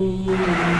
Yeah.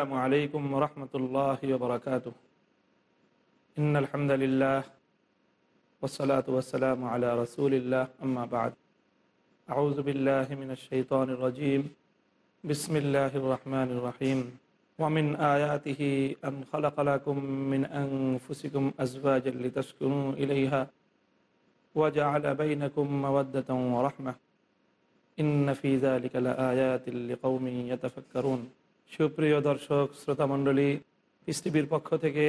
السلام عليكم ورحمة الله وبركاته. إن الحمد لله والصلاة والسلام على رسول الله. أما بعد أعوذ بالله من الشيطان الرجيم. بسم الله الرحمن الرحيم. ومن آياته أن خلق لكم من أنفسكم أزواجا لتسكنوا إليها وجعل بينكم مودة ورحمة. إن في ذلك لآيات لقوم يتفكرون. সুপ্রিয় দর্শক, শ্রোতা মণ্ডলী টিভির পক্ষ থেকে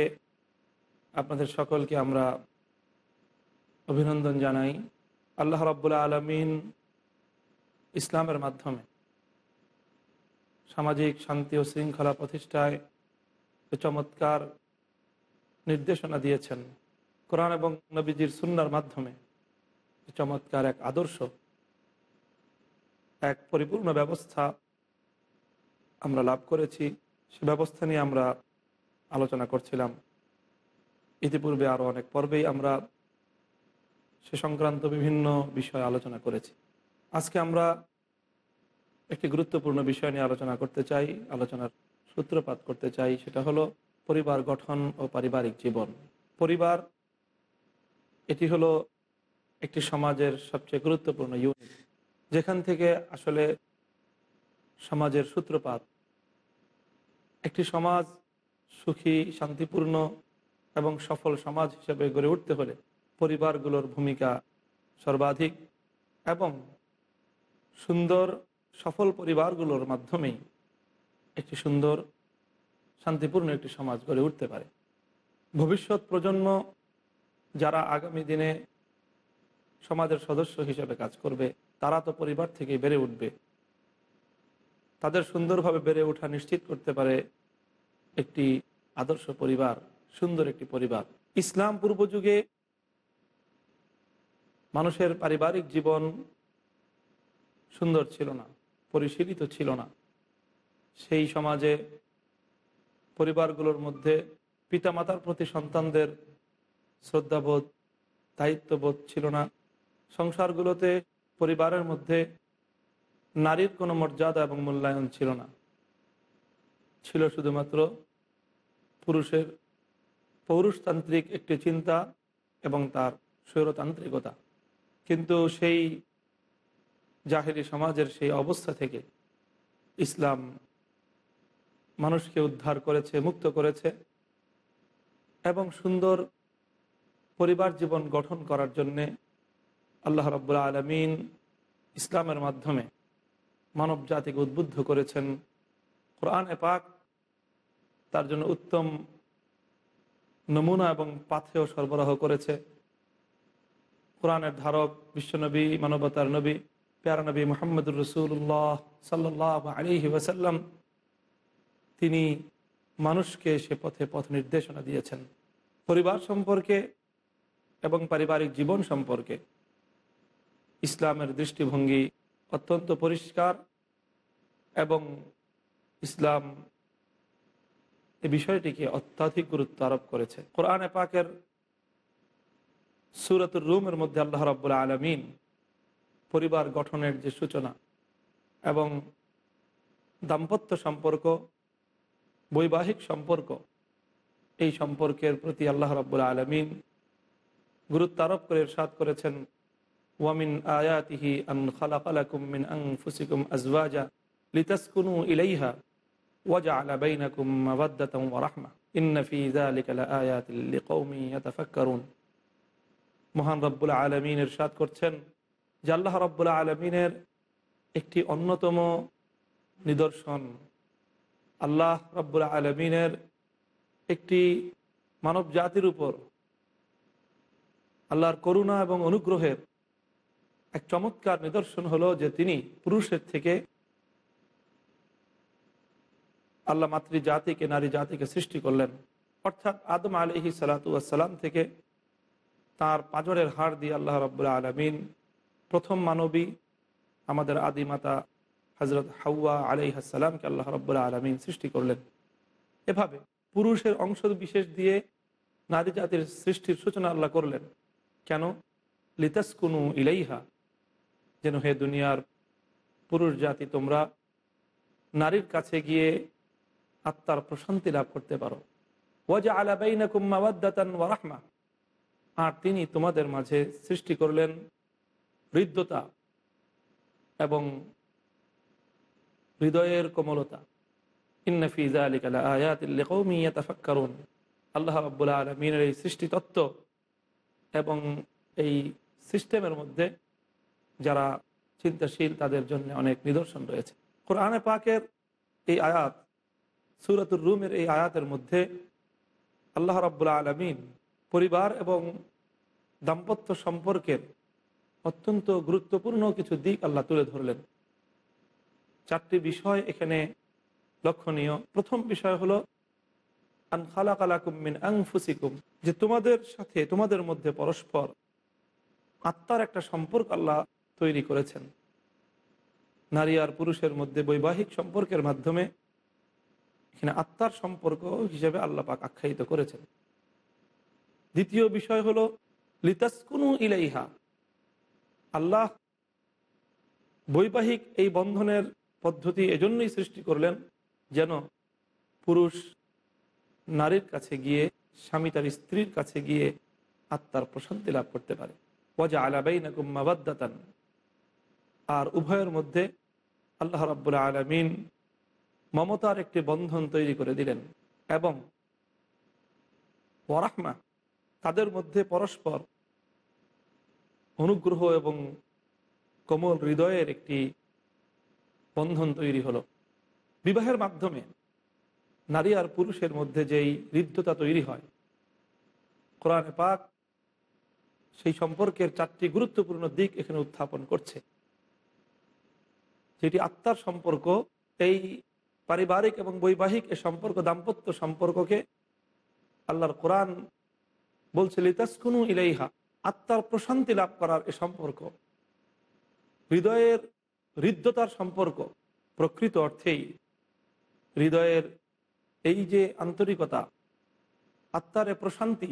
আপনাদের সকলকে আমরা অভিনন্দন জানাই। আল্লাহ রব্বুল্লা আলমিন ইসলামের মাধ্যমে সামাজিক শান্তি ও শৃঙ্খলা প্রতিষ্ঠায় চমৎকার নির্দেশনা দিয়েছেন, কোরআন এবং নবীজির সুন্নার মাধ্যমে চমৎকার এক আদর্শ, এক পরিপূর্ণ ব্যবস্থা আমরা লাভ করেছি, সে ব্যবস্থা নিয়ে আমরা আলোচনা করছিলাম। ইতিপূর্বে আরও অনেক পর্বেই আমরা সে সংক্রান্ত বিভিন্ন বিষয় আলোচনা করেছি। আজকে আমরা একটি গুরুত্বপূর্ণ বিষয় নিয়ে আলোচনা করতে চাই, আলোচনার সূত্রপাত করতে চাই, সেটা হলো পরিবার গঠন ও পারিবারিক জীবন। পরিবার, এটি হলো একটি সমাজের সবচেয়ে গুরুত্বপূর্ণ ইউনিট যেখান থেকে আসলে সমাজের সূত্রপাত একটি সমাজ সুখী, শান্তিপূর্ণ এবং সফল সমাজ হিসেবে গড়ে উঠতে হলে পরিবারগুলোর ভূমিকা সর্বাধিক এবং সুন্দর, সফল পরিবারগুলোর মাধ্যমেই একটি সুন্দর, শান্তিপূর্ণ একটি সমাজ গড়ে উঠতে পারে। ভবিষ্যৎ প্রজন্ম যারা আগামী দিনে সমাজের সদস্য হিসেবে কাজ করবে, তারা তো পরিবার থেকেই বেড়ে উঠবে। তাদের সুন্দরভাবে বেড়ে ওঠা নিশ্চিত করতে পারে একটি আদর্শ পরিবার, সুন্দর একটি পরিবার। ইসলাম পূর্ব যুগে মানুষের পারিবারিক জীবন সুন্দর ছিল না, পরিশীলিত ছিল না। সেই সমাজে পরিবারগুলোর মধ্যে পিতামাতার প্রতি সন্তানদের শ্রদ্ধাবোধ, দায়িত্ববোধ ছিল না। সংসারগুলোতে পরিবারের মধ্যে নারীর কোনো মর্যাদা এবং মূল্যায়ন ছিল না। ছিল শুধুমাত্র পুরুষের পৌরুষতান্ত্রিক একটি চিন্তা এবং তার স্বৈরতান্ত্রিকতা। কিন্তু সেই জাহেরি সমাজের সেই অবস্থা থেকে ইসলাম মানুষকে উদ্ধার করেছে, মুক্ত করেছে এবং সুন্দর পরিবার জীবন গঠন করার জন্যে আল্লাহ রব্বুল্লা আলমিন ইসলামের মাধ্যমে মানব জাতিকে উদ্বুদ্ধ করেছেন কোরআনে পাক। তার জন্য উত্তম নমুনা এবং পাথেও সরবরাহ করেছে। কোরআনের ধারক বিশ্বনবী মানবতার নবী, প্যারা নবী মোহাম্মদুর রসুল্লাহ সাল্লাহ আলিহি ওয়াসাল্লাম, তিনি মানুষকে সে পথে পথ নির্দেশনা দিয়েছেন। পরিবার সম্পর্কে এবং পারিবারিক জীবন সম্পর্কে। ইসলামের দৃষ্টিভঙ্গি অত্যন্ত পরিষ্কার এবং ইসলাম এই বিষয়টিকে অত্যাধিক গুরুত্ব আরোপ করেছে। কোরআনে পাকের সুরতুর রুমের মধ্যে আল্লাহ রব্বুল আলমিন পরিবার গঠনের যে সূচনা এবং দাম্পত্য সম্পর্ক, বৈবাহিক সম্পর্ক, এই সম্পর্কের প্রতি আল্লাহ রব্বুল আলমিন গুরুত্ব আরোপ করে সাদ করেছেন ওয়ামিন আয়াতিহি আন খালাকালাকুম মিন আনফুসিকুম আজওয়াজা লিতাসকুনু ইলাইহা বাইনাকুম মাওয়াদ্দাতাও ওয়া রাহমা। ইন্না ফি যালিকা লাআয়াতিল লিকাওমিন ইয়াতাফাক্কারুন। মহান রব্বুল আলমিন ইরশাদ করছেন যে আল্লাহ রব্বুল আলমিনের একটি অন্যতম নিদর্শন। আল্লাহ রব্বুল আলমিনের একটি মানব জাতির উপর আল্লাহর করুণা এবং অনুগ্রহের এক চমৎকার নিদর্শন হলো যে তিনি পুরুষের থেকে আল্লাহ মাতৃ জাতিকে নারী জাতিকে সৃষ্টি করলেন। অর্থাৎ আদম আলহি সালাতাম থেকে তার পাজরের হাড় দিয়ে আল্লাহ রব্বুল্লা আলমিন প্রথম মানবী আমাদের আদিমাতা হজরত হাউয়া আলাইহাসাল্লামকে আল্লাহ রব্বুল্লা আলমিন সৃষ্টি করলেন। এভাবে পুরুষের অংশ বিশেষ দিয়ে নারী জাতির সৃষ্টির সূচনা আল্লাহ করলেন। কেন? লিতাসকুনু ইলাইহা। যেন হে দুনিয়ার পুরুষ জাতি, তোমরা নারীর কাছে গিয়ে আত্মার প্রশান্তি লাভ করতে পারো। ওয়াজা আলাবাইনা কুম্মাওয়াদ্দাতান আর তিনি তোমাদের মাঝে সৃষ্টি করলেন হৃদ্যতা এবং হৃদয়ের কোমলতা। ইন্নফিজা আলিকালা আয়াতিল্লাফাক্কারুন আল্লাহ আব্বুল্লা আলমিনের এই সৃষ্টি তত্ত্ব এবং এই সিস্টেমের মধ্যে যারা চিন্তাশীল, তাদের জন্য অনেক নিদর্শন রয়েছে। কোরআনে পাকের এই আয়াত, সুরাতুর রুমের এই আয়াতের মধ্যে আল্লাহ রাবুল্লা আলমিন পরিবার এবং দাম্পত্য সম্পর্কের অত্যন্ত গুরুত্বপূর্ণ কিছু দিক আল্লাহ তুলে ধরলেন। চারটি বিষয় এখানে লক্ষণীয়। প্রথম বিষয় হলো, আন খালাকালাকুম মিন আংফুসিকুম যে তোমাদের সাথে, তোমাদের মধ্যে পরস্পর আত্মার একটা সম্পর্ক আল্লাহ তৈরি করেছেন। নারী আর পুরুষের মধ্যে বৈবাহিক সম্পর্কের মাধ্যমে এখানে আত্মার সম্পর্ক হিসেবে আল্লাহ পাক আখ্যায়িত করেছেন। দ্বিতীয় বিষয় হলো, লিতাসকুনু ইলাইহা। আল্লাহ বৈবাহিক এই বন্ধনের পদ্ধতি এজন্যই সৃষ্টি করলেন যেন পুরুষ নারীর কাছে গিয়ে, স্বামী তার স্ত্রীর কাছে গিয়ে আত্মার প্রশান্তি লাভ করতে পারে। ওয়াজা আলাবাই নাকুম্মাবাদ্দাতান আর উভয়ের মধ্যে আল্লাহ রাব্বুল আলমিন মমতার একটি বন্ধন তৈরি করে দিলেন এবং ওয়ারাহমা তাদের মধ্যে পরস্পর অনুগ্রহ এবং কোমল হৃদয়ের একটি বন্ধন তৈরি হলো। বিবাহের মাধ্যমে নারী আর পুরুষের মধ্যে যেই হৃদ্যতা তৈরি হয়, কোরআনে পাক সেই সম্পর্কের চারটি গুরুত্বপূর্ণ দিক এখানে উত্থাপন করছে। যেটি আত্মার সম্পর্ক, এই পারিবারিক এবং বৈবাহিক এ সম্পর্ক, দাম্পত্য সম্পর্ককে আল্লাহর কোরআন বলছে, লিতাসকুনু ইলাইহা আত্মার প্রশান্তি লাভ করার এ সম্পর্ক। হৃদয়ের হৃদ্যতার সম্পর্ক প্রকৃত অর্থেই। হৃদয়ের এই যে আন্তরিকতা, আত্মার এ প্রশান্তি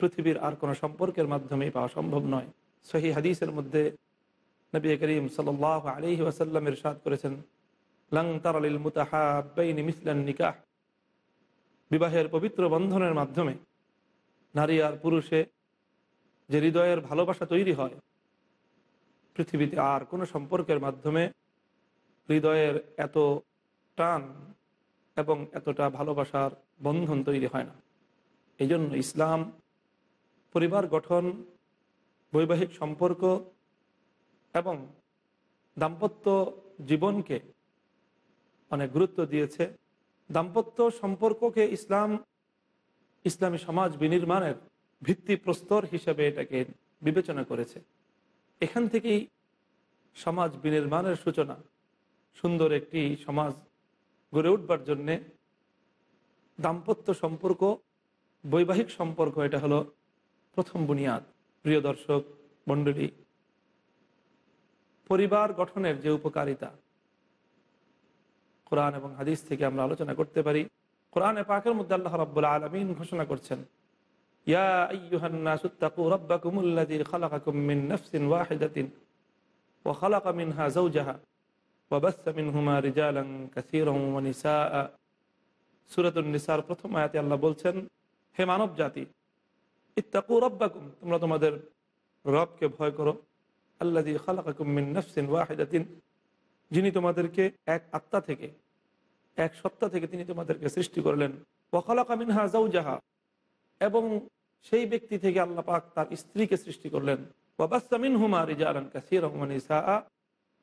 পৃথিবীর আর কোনো সম্পর্কের মাধ্যমেই পাওয়া সম্ভব নয়। সহি হাদিসের মধ্যে নবী করিম সাল আলহি ওয়াসাল্লামের সাদ করেছেন, লং তারালিল মুতাহাবাইনি মিসলান নিকাহ। বিবাহের পবিত্র বন্ধনের মাধ্যমে নারী আর পুরুষে যে হৃদয়ের ভালোবাসা তৈরি হয়, পৃথিবীতে আর কোনো সম্পর্কের মাধ্যমে হৃদয়ের এত টান এবং এতটা ভালোবাসার বন্ধন তৈরি হয় না। এই ইসলাম, পরিবার গঠন, বৈবাহিক সম্পর্ক এবং দাম্পত্য জীবনকে অনেক গুরুত্ব দিয়েছে। দাম্পত্য সম্পর্ককে ইসলাম, ইসলামী সমাজ বিনির্মাণের ভিত্তি প্রস্তর হিসেবে এটাকে বিবেচনা করেছে। এখান থেকেই সমাজ বিনির্মাণের সূচনা, সুন্দর একটি সমাজ গড়ে উঠবার জন্যে দাম্পত্য সম্পর্ক, বৈবাহিক সম্পর্ক, এটা হলো প্রথম বুনিয়াদ। প্রিয় দর্শক, মণ্ডলী পরিবার গঠনের যে উপকারিতা। কোরআন এবং হাদিস থেকে আমরা আলোচনা করতে পারি। কোরআনে পাকের মধ্যে আল্লাহ রাব্বুল আলমিন ঘোষণা করছেন প্রথম আয়াতে আল্লাহ বলছেন, হে মানব জাতি ইত্তাকু রাব্বাকুম, তোমরা তোমাদের রবকে ভয় করো। আল্লাযী খালাকাকুম মিন ওয়াহিদাতিন, যিনি তোমাদেরকে এক আত্মা থেকে, এক সত্তা থেকে তিনি তোমাদেরকে সৃষ্টি করলেন। ওয়াখালাকা মিনহা জাউজাহা এবং সেই ব্যক্তি থেকে আল্লাহ পাক তার স্ত্রীকে সৃষ্টি করলেন। ওয়াবাস্তামিন হুমা রিজালান কাসির রহমানিসা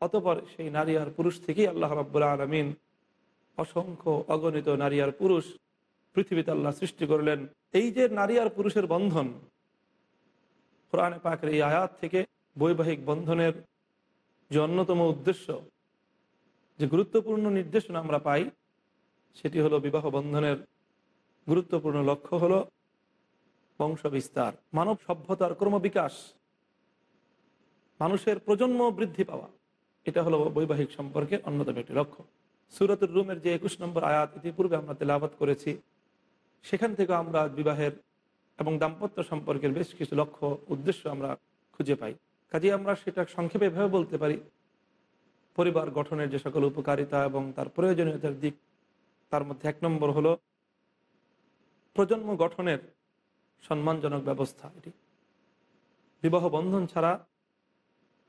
অতপর সেই নারী আর পুরুষ থেকেই আল্লাহ রাব্বুল আলমিন অসংখ্য অগণিত নারী আর পুরুষ পৃথিবীতে আল্লাহ সৃষ্টি করলেন। এই যে নারী আর পুরুষের বন্ধন, কোরআনে পাকের এই আয়াত থেকে বৈবাহিক বন্ধনের যে অন্যতম উদ্দেশ্য, যে গুরুত্বপূর্ণ নির্দেশনা আমরা পাই, সেটি হলো বিবাহ বন্ধনের গুরুত্বপূর্ণ লক্ষ্য হলো বংশ বিস্তার মানব সভ্যতার ক্রমবিকাশ, মানুষের প্রজন্ম বৃদ্ধি পাওয়া। এটা হলো বৈবাহিক সম্পর্কের অন্যতম একটি লক্ষ্য। সুরতুর রুমের যে একুশ নম্বর আয়াত ইতিপূর্বে আমরা তেলাবাত করেছি, সেখান থেকে আমরা বিবাহের এবং দাম্পত্য সম্পর্কের বেশ কিছু লক্ষ্য, উদ্দেশ্য আমরা খুঁজে পাই। কাজে আমরা সেটা সংক্ষেপে এভাবে বলতে পারি। পরিবার গঠনের যে সকল উপকারিতা এবং তার প্রয়োজনীয়তার দিক, তার মধ্যে এক নম্বর হলো প্রজন্ম গঠনের সম্মানজনক ব্যবস্থা এটি। বিবাহ বন্ধন ছাড়া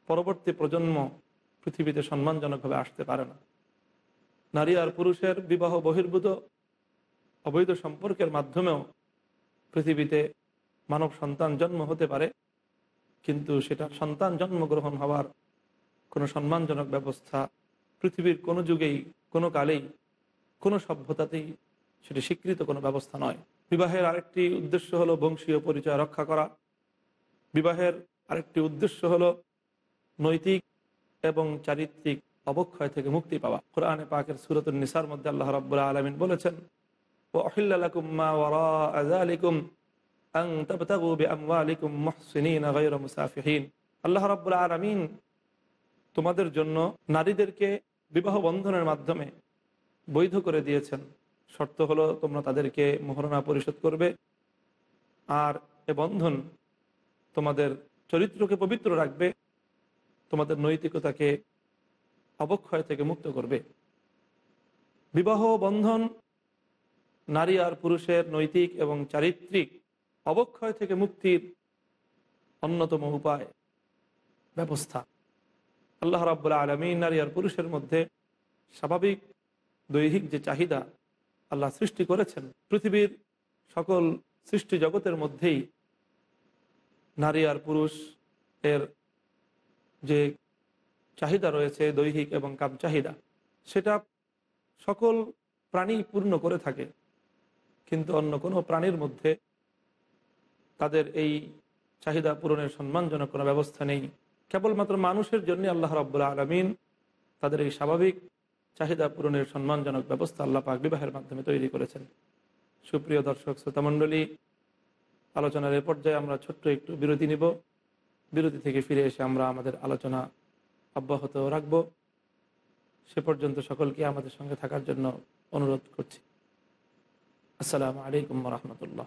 পরবর্তী প্রজন্ম পৃথিবীতে সম্মানজনকভাবে আসতে পারে না। নারী আর পুরুষের বিবাহ বহির্ভূত অবৈধ সম্পর্কের মাধ্যমেও পৃথিবীতে মানব সন্তান জন্ম হতে পারে। কিন্তু সেটা সন্তান জন্মগ্রহণ হওয়ার কোনো সম্মানজনক ব্যবস্থা পৃথিবীর কোনো যুগেই, কোনো কালেই, কোনো সভ্যতাতেই সেটি স্বীকৃত কোনো ব্যবস্থা নয়। বিবাহের আরেকটি উদ্দেশ্য হলো বংশীয় পরিচয় রক্ষা করা। বিবাহের আরেকটি উদ্দেশ্য হলো নৈতিক এবং চারিত্রিক অবক্ষয় থেকে মুক্তি পাওয়া। কোরআনে পাকের সুরতুল নিসার মধ্যে আল্লাহ রাবুল্লাহ আলমিন বলেছেন ও অহিল্লাকুম্মা ওয়ারা আজালিকুম মুসাফিহিন আল্লাহ রাব্বুল আলামিন তোমাদের জন্য নারীদেরকে বিবাহ বন্ধনের মাধ্যমে বৈধ করে দিয়েছেন। শর্ত হলো তোমরা তাদেরকে মোহরণা পরিশোধ করবে। আর এ বন্ধন তোমাদের চরিত্রকে পবিত্র রাখবে। তোমাদের নৈতিকতাকে অবক্ষয় থেকে মুক্ত করবে। বিবাহ বন্ধন নারী আর পুরুষের নৈতিক এবং চারিত্রিক অবক্ষয় থেকে মুক্তির অন্যতম উপায়, ব্যবস্থা। আল্লাহ রাবুল্লাহ আলমী নারী আর পুরুষের মধ্যে স্বাভাবিক দৈহিক যে চাহিদা আল্লাহ সৃষ্টি করেছেন, পৃথিবীর সকল সৃষ্টি জগতের মধ্যেই নারী আর পুরুষ এর যে চাহিদা রয়েছে, দৈহিক এবং কাম চাহিদা, সেটা সকল প্রাণী পূর্ণ করে থাকে। কিন্তু অন্য কোনো প্রাণীর মধ্যে তাদের এই চাহিদা পূরণের সম্মানজনক কোনো ব্যবস্থা নেই। কেবলমাত্র মানুষের জন্য আল্লাহ রাবুল্লাহ আলমিন তাদের এই স্বাভাবিক চাহিদা পূরণের সম্মানজনক ব্যবস্থা আল্লাহ পাক বিবাহের মাধ্যমে তৈরি করেছেন। সুপ্রিয় দর্শক, শ্রোতামণ্ডলী, আলোচনার এ পর্যায়ে আমরা ছোট্ট একটু বিরতি নিব। বিরতি থেকে ফিরে এসে আমরা আমাদের আলোচনা অব্যাহত রাখব। সে পর্যন্ত সকলকে আমাদের সঙ্গে থাকার জন্য অনুরোধ করছি। আসসালামু আলাইকুম রহমতুল্লাহ।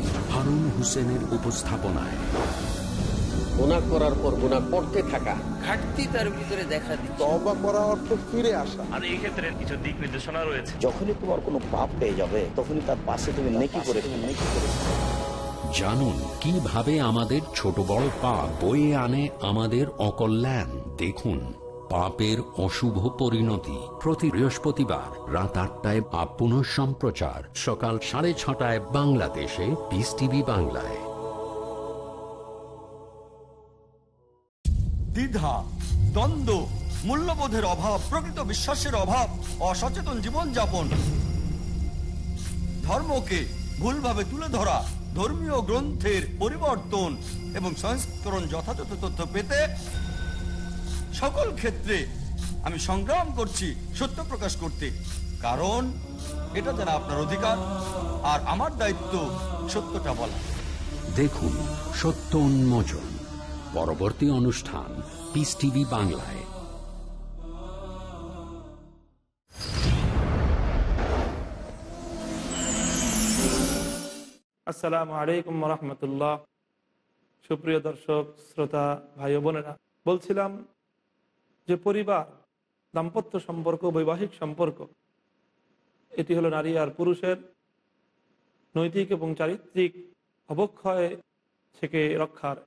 হারুন হোসেনের উপস্থাপনায়। গুণা করার পর গুণা করতে থাকা। ঘাটতি তার ভিতরে দেখা দিচ্ছে। তবা করা অর্থ ফিরে আসা। আর এই ক্ষেত্রে কিছু দিক নির্দেশনা রয়েছে। যখনই তোমার কোনো পাপ পেয়ে যাবে তখনই তার পাশে তুমি নেকি করে নেকি করে জানুন কীভাবে আমাদের ছোট বড় পাপ বয়ে আনে আমাদের অকল্যাণ। দেখুন। পাপের অশুভ পরিণতি। প্রতি বৃহস্পতিবার রাত আটটায় বা পুনঃ সম্প্রচার। সকাল সাড়ে ছটায় বাংলাদেশে। পিস টিভি বাংলায়। দ্বিধা, দ্বন্দ্ব, মূল্যবোধের অভাব, প্রকৃত বিশ্বাসের অভাব, অসচেতন জীবনযাপন। ধর্মকে ভুলভাবে তুলে ধরা, ধর্মীয় গ্রন্থের পরিবর্তন এবং সংস্করণ যথাযথ তথ্য পেতে সকল ক্ষেত্রে আমি সংগ্রাম করছি সত্য প্রকাশ করতে। কারণ এটা যারা আপনার অধিকার আর আমার দায়িত্ব সত্যটা বলা। দেখুন সত্য উন্মোচন পরবর্তী অনুষ্ঠান পিস টিভি বাংলায়। আসসালামু আলাইকুম রহমতুল্লাহ। সুপ্রিয় দর্শক শ্রোতা ভাই বোনেরা বলছিলাম যে পরিবার, দাম্পত্য সম্পর্ক, বৈবাহিক সম্পর্ক, এটি হলো নারী আর পুরুষের নৈতিক এবং চারিত্রিক অবক্ষয় থেকে রক্ষার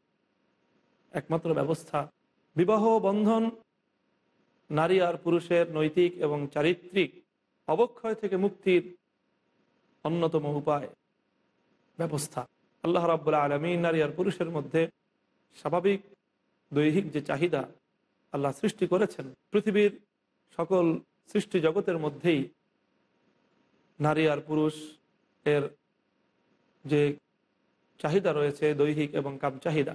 একমাত্র ব্যবস্থা। বিবাহ বন্ধন নারী আর পুরুষের নৈতিক এবং চারিত্রিক অবক্ষয় থেকে মুক্তির অন্যতম উপায়, ব্যবস্থা। আল্লাহ রাবুল্লাহ আলমী নারী আর পুরুষের মধ্যে স্বাভাবিক দৈহিক যে চাহিদা আল্লাহ সৃষ্টি করেছেন। পৃথিবীর সকল সৃষ্টি জগতের মধ্যেই নারী আর পুরুষ এর যে চাহিদা রয়েছে, দৈহিক এবং কাম চাহিদা,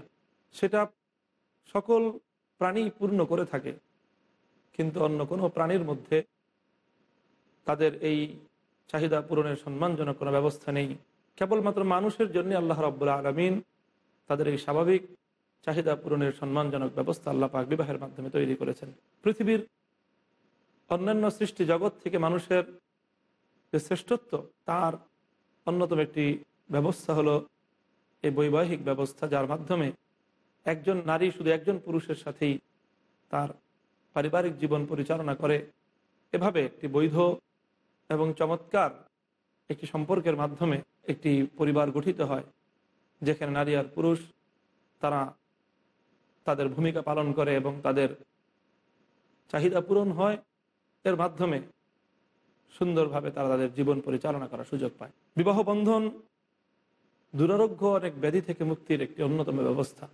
সেটা সকল প্রাণী পূর্ণ করে থাকে। কিন্তু অন্য কোনো প্রাণীর মধ্যে তাদের এই চাহিদা পূরণের সম্মানজনক কোনো ব্যবস্থা নেই। কেবলমাত্র মানুষের জন্য আল্লাহ রব্বুল্লা আলমিন তাদের এই স্বাভাবিক চাহিদা পূরণের সম্মানজনক ব্যবস্থা আল্লাহ পাক বিবাহের মাধ্যমে তৈরি করেছেন। পৃথিবীর অন্যান্য সৃষ্টি জগৎ থেকে মানুষের যে শ্রেষ্ঠত্ব, তার অন্যতম একটি ব্যবস্থা হলো এই বৈবাহিক ব্যবস্থা, যার মাধ্যমে একজন নারী শুধু একজন পুরুষের সাথেই তার পারিবারিক জীবন পরিচালনা করে। এভাবে একটি বৈধ এবং চমৎকার একটি সম্পর্কের মাধ্যমে একটি পরিবার গঠিত হয়, যেখানে নারী আর পুরুষ তারা তাদের ভূমিকা পালন করে এবং তাদের চাহিদা পূরণ হয়, এর মাধ্যমে সুন্দরভাবে তারা তাদের জীবন পরিচালনা করার সুযোগ পায়। বিবাহ বন্ধন দুরারোগ্য অনেক ব্যাধি থেকে মুক্তির একটি অন্যতম ব্যবস্থা।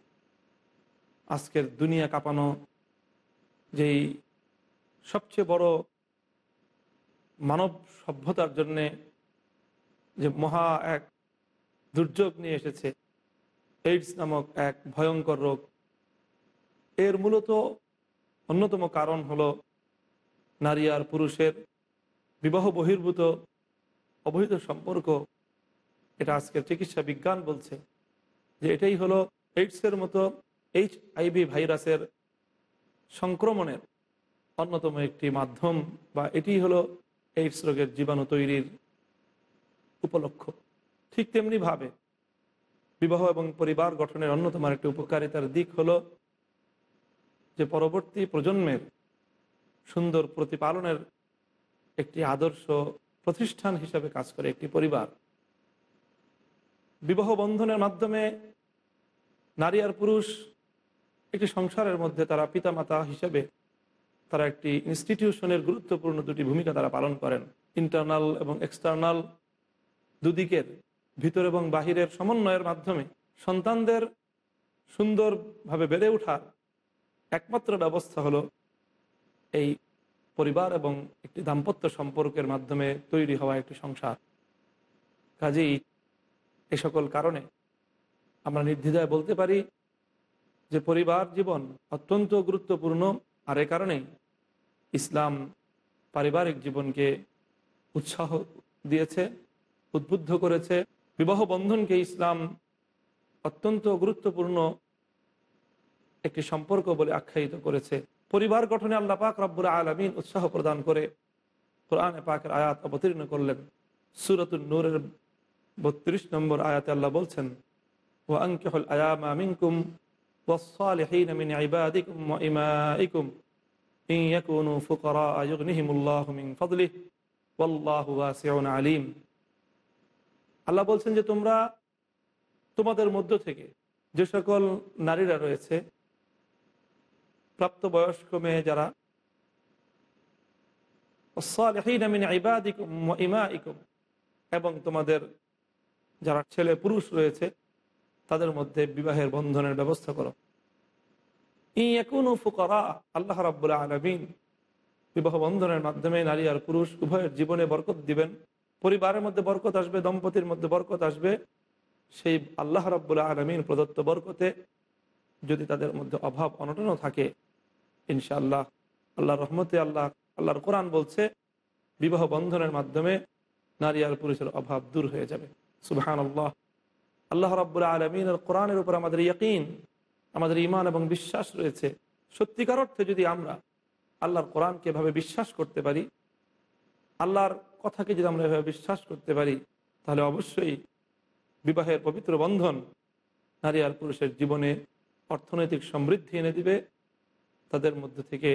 আজকের দুনিয়া কাঁপানো যেই সবচেয়ে বড় মানব সভ্যতার জন্যে যে মহা এক দুর্যোগ নিয়ে এসেছে এইডস নামক এক ভয়ঙ্কর রোগ এর মূলত অন্যতম কারণ হলো নারী আর পুরুষের বিবাহ বহির্ভূত অবহিত সম্পর্ক। এটা আজকের চিকিৎসা বিজ্ঞান বলছে যে এটাই হলো এইডসের মতো এইচ আইভি ভাইরাসের সংক্রমণের অন্যতম একটি মাধ্যম বা এটি হলো এইডস রোগের জীবাণু তৈরির উপলক্ষ ঠিক তেমনিভাবে বিবাহ এবং পরিবার গঠনের অন্যতম একটি উপকারিতার দিক হলো যে পরবর্তী প্রজন্মের সুন্দর প্রতিপালনের একটি আদর্শ প্রতিষ্ঠান হিসাবে কাজ করে একটি পরিবার। বিবাহ বন্ধনের মাধ্যমে নারী আর পুরুষ একটি সংসারের মধ্যে তারা পিতামাতা হিসেবে তারা একটি ইনস্টিটিউশনের গুরুত্বপূর্ণ দুটি ভূমিকা তারা পালন করেন। ইন্টারনাল এবং এক্সটার্নাল দুদিকের, ভিতর এবং বাহিরের সমন্বয়ের মাধ্যমে সন্তানদের সুন্দরভাবে বেড়ে ওঠার একমাত্র ব্যবস্থা হলো এই পরিবার এবং একটি দাম্পত্য সম্পর্কের মাধ্যমে তৈরি হওয়া একটি সংসার। কাজেই এ সকল কারণে আমরা নির্দ্বিধায় বলতে পারি যে পরিবার জীবন অত্যন্ত গুরুত্বপূর্ণ আর এ কারণেই ইসলাম পারিবারিক জীবনকে উৎসাহ দিয়েছে, উদ্বুদ্ধ করেছে। বিবাহ বন্ধনকে ইসলাম অত্যন্ত গুরুত্বপূর্ণ একটি সম্পর্ক বলে আখ্যায়িত করেছে পরিবার গঠনে আল্লাহ পাক রব্বুর আলমিন উৎসাহ প্রদান করে কোরআনে পাকের আয়াত অবতীর্ণ করলেন সুরতুল নূরের বত্রিশ নম্বর আয়াতে আল্লাহ বলছেন ও আঙ্কেহল আয়ামা মিনকুম والصالحين من عبادكم وإمائكم إن يكونوا فقراء يغنهم الله من فضله والله واسع عليم আল্লাহ বলছেন যে তোমরা তোমাদের মধ্য থেকে যে সকল নারীরা রয়েছে প্রাপ্তবয়স্ক মেয়ে যারা এবং তোমাদের যারা ছেলে পুরুষ রয়েছে, তাদের মধ্যে বিবাহের বন্ধনের ব্যবস্থা করো। ফুকরা, আল্লাহ রাবুল্লাহ আলমিন বিবাহ বন্ধনের মাধ্যমে নারী আর পুরুষ উভয়ের জীবনে বরকত দিবেন। পরিবারের মধ্যে বরকত আসবে, দম্পতির মধ্যে বরকত আসবে। সেই আল্লাহ রাবুল্লাহ আলমিন প্রদত্ত বরকতে যদি তাদের মধ্যে অভাব অনটনও থাকে ইনশাআল্লাহ। আল্লাহ রহমতে আল্লাহ, আল্লাহর কোরআন বলছে, বিবাহ বন্ধনের মাধ্যমে নারী আর পুরুষের অভাব দূর হয়ে যাবে। সুবহান আল্লাহ আল্লাহ রাবুল্লাহ আলমিনের কোরআনের উপর আমাদের ইয়কিন, আমাদের ইমান এবং বিশ্বাস রয়েছে। সত্যিকার অর্থে যদি আমরা আল্লাহর কোরআনকে এভাবে বিশ্বাস করতে পারি, আল্লাহর কথাকে যদি আমরা এভাবে বিশ্বাস করতে পারি, তাহলে অবশ্যই বিবাহের পবিত্র বন্ধন নারী আর পুরুষের জীবনে অর্থনৈতিক সমৃদ্ধি এনে দিবে তাদের মধ্যে থেকে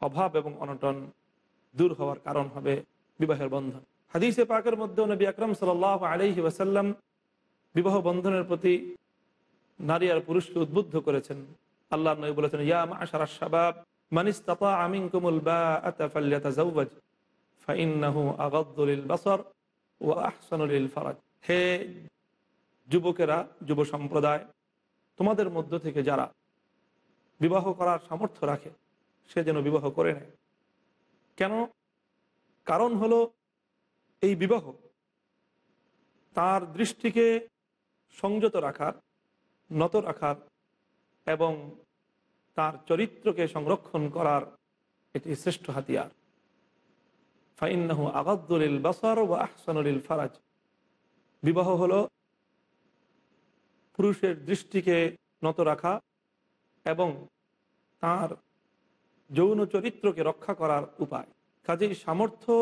অভাব এবং অনটন দূর হওয়ার কারণ হবে বিবাহের বন্ধন। হাদিসে পাকের মধ্যে নবী আকরম সাল আলহি ওয়াসাল্লাম বিবাহ বন্ধনের প্রতি নারী আর পুরুষকে উদ্বুদ্ধ করেছেন। আল্লাহ নবী বলেছেন, ইয়া মান আগাদ্দু লিল বাসার হে যুবকেরা, যুব সম্প্রদায়, তোমাদের মধ্য থেকে যারা বিবাহ করার সামর্থ্য রাখে, সে যেন বিবাহ করে নেয়। কেন? কারণ হলো এই বিবাহ তার দৃষ্টিকে সংযত রাখার, নত রাখার এবং তার চরিত্রকে সংরক্ষণ করার এটি শ্রেষ্ঠ হাতিয়ার। ফাইন্নাহু আগাদ্দুলিল বাসার ও আহসানুলিল ফারাজ। বিবাহ হল পুরুষের দৃষ্টিকে নত রাখা এবং তার যৌন চরিত্রকে রক্ষা করার উপায়। কাজেই সামর্থ্য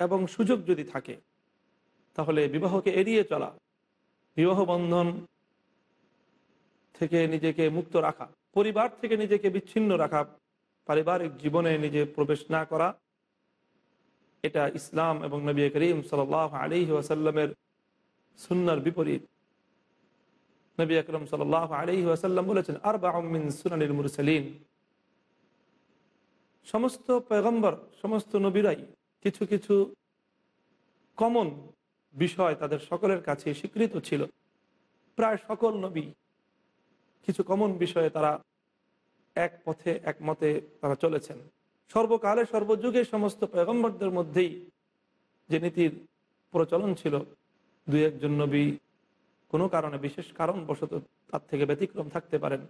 এবং সুযোগ যদি থাকে, তাহলে বিবাহকে এড়িয়ে চলা, বিবাহ বন্ধন থেকে নিজেকে মুক্ত রাখা, পরিবার থেকে নিজেকে বিচ্ছিন্ন রাখা, পারিবারিক জীবনে নিজে প্রবেশ না করা, এটা ইসলাম এবং নবী করিম সাল আলি ওয়াসাল্লামের সুন্নার বিপরীত। নবী আকরম সাল আলি ওয়াসাল্লাম বলেছেন আর বাহমিন সুনানিল মুরসালিন। সমস্ত পেগম্বর সমস্ত নবীরাই কিছু কিছু কমন বিষয় তাদের সকলের কাছে স্বীকৃত ছিল। প্রায় সকল নবী কিছু কমন বিষয়ে তারা এক পথে, এক মতে তারা চলেছেন। সর্বকালে, সর্বযুগে সমস্ত পেগম্বরদের মধ্যেই যে নীতির প্রচলন ছিল, দুই একজন নবী কোনো কারণে, বিশেষ কারণবশত তার থেকে ব্যতিক্রম থাকতে পারেন।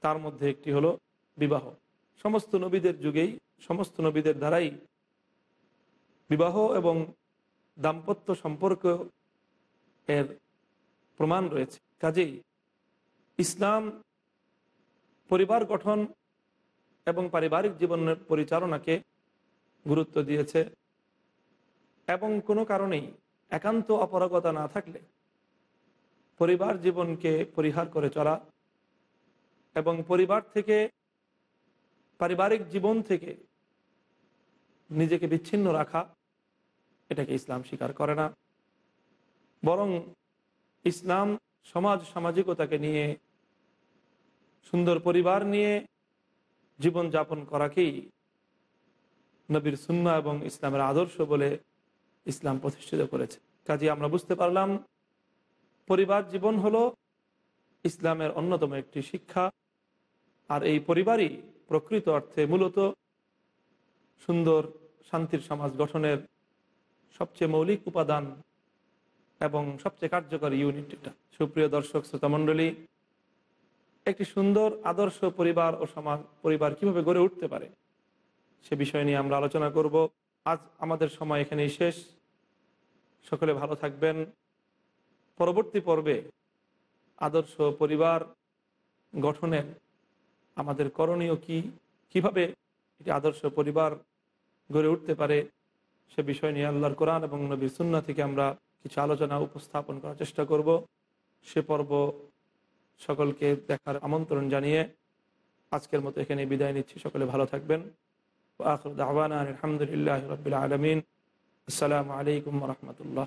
তার মধ্যে একটি হলো বিবাহ। সমস্ত নবীদের যুগেই, সমস্ত নবীদের দ্বারাই বিবাহ এবং দাম্পত্য সম্পর্ক এর প্রমাণ রয়েছে। কাজেই ইসলাম, পরিবার গঠন এবং পারিবারিক জীবনের পরিচালনাকে গুরুত্ব দিয়েছে এবং কোনো কারণেই একান্ত অপারগতা না থাকলে পরিবার জীবনকে পরিহার করে চলা এবং পরিবার থেকে, পারিবারিক জীবন থেকে নিজেকে বিচ্ছিন্ন রাখা, এটাকে ইসলাম স্বীকার করে না। বরং ইসলাম সমাজ সামাজিকতাকে নিয়ে, সুন্দর পরিবার নিয়ে জীবন যাপন করাকেই নবীর সুন্না এবং ইসলামের আদর্শ বলে ইসলাম প্রতিষ্ঠিত করেছে। কাজে আমরা বুঝতে পারলাম, পরিবার জীবন হলো ইসলামের অন্যতম একটি শিক্ষা। আর এই পরিবারই প্রকৃত অর্থে মূলত সুন্দর, শান্তির সমাজ গঠনের সবচেয়ে মৌলিক উপাদান এবং সবচেয়ে কার্যকরী ইউনিট এটা। সুপ্রিয় দর্শক শ্রোতামণ্ডলী একটি সুন্দর, আদর্শ পরিবার ও সমাজ, পরিবার কীভাবে গড়ে উঠতে পারে সে বিষয় নিয়ে আমরা আলোচনা করব। আজ আমাদের সময় এখানেই শেষ। সকলে ভালো থাকবেন। পরবর্তী পর্বে আদর্শ পরিবার গঠনের আমাদের করণীয় কি? কীভাবে এটি আদর্শ পরিবার গড়ে উঠতে পারে? সে বিষয় নিয়ে আল্লাহর কোরআন এবং নবীর সুন্না থেকে আমরা কিছু আলোচনা উপস্থাপন করার চেষ্টা করব। সে পর্ব সকলকে দেখার আমন্ত্রণ জানিয়ে আজকের মতো এখানে বিদায় নিচ্ছি। সকলে ভালো থাকবেন। আখর দাওয়ানা আলহামদুলিল্লাহ রবিল আলমিন আসসালামু আলাইকুম রহমতুল্লাহ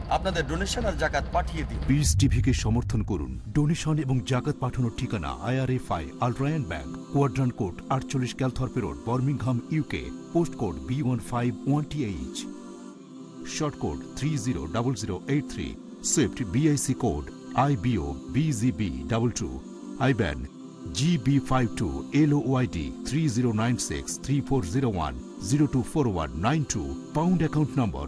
আপনাদের ডোনেশন আর জাকাত পাঠিয়ে দিন। পিস সমর্থন করুন। ডোনেশন এবং জাকাত পাঠানোর ঠিকানা IRFI Al Rayan bank Quadrant Court আটচল্লিশ Calthorpe Road Birmingham UK post code B one five one TH sort code three zero double zero eight three swift BIC code I BO BGB double two IBAN GB five two L YD three zero nine six three four zero one zero two four one nine two pound account number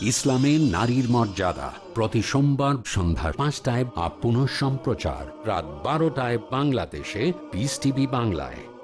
ইসলামে নারীর মর্যাদা। প্রতি সোমবার সন্ধ্যার পাঁচটায় up পুনঃ সম্প্রচার রাত বারোটায় বাংলাদেশে পিস টিভি বাংলায়।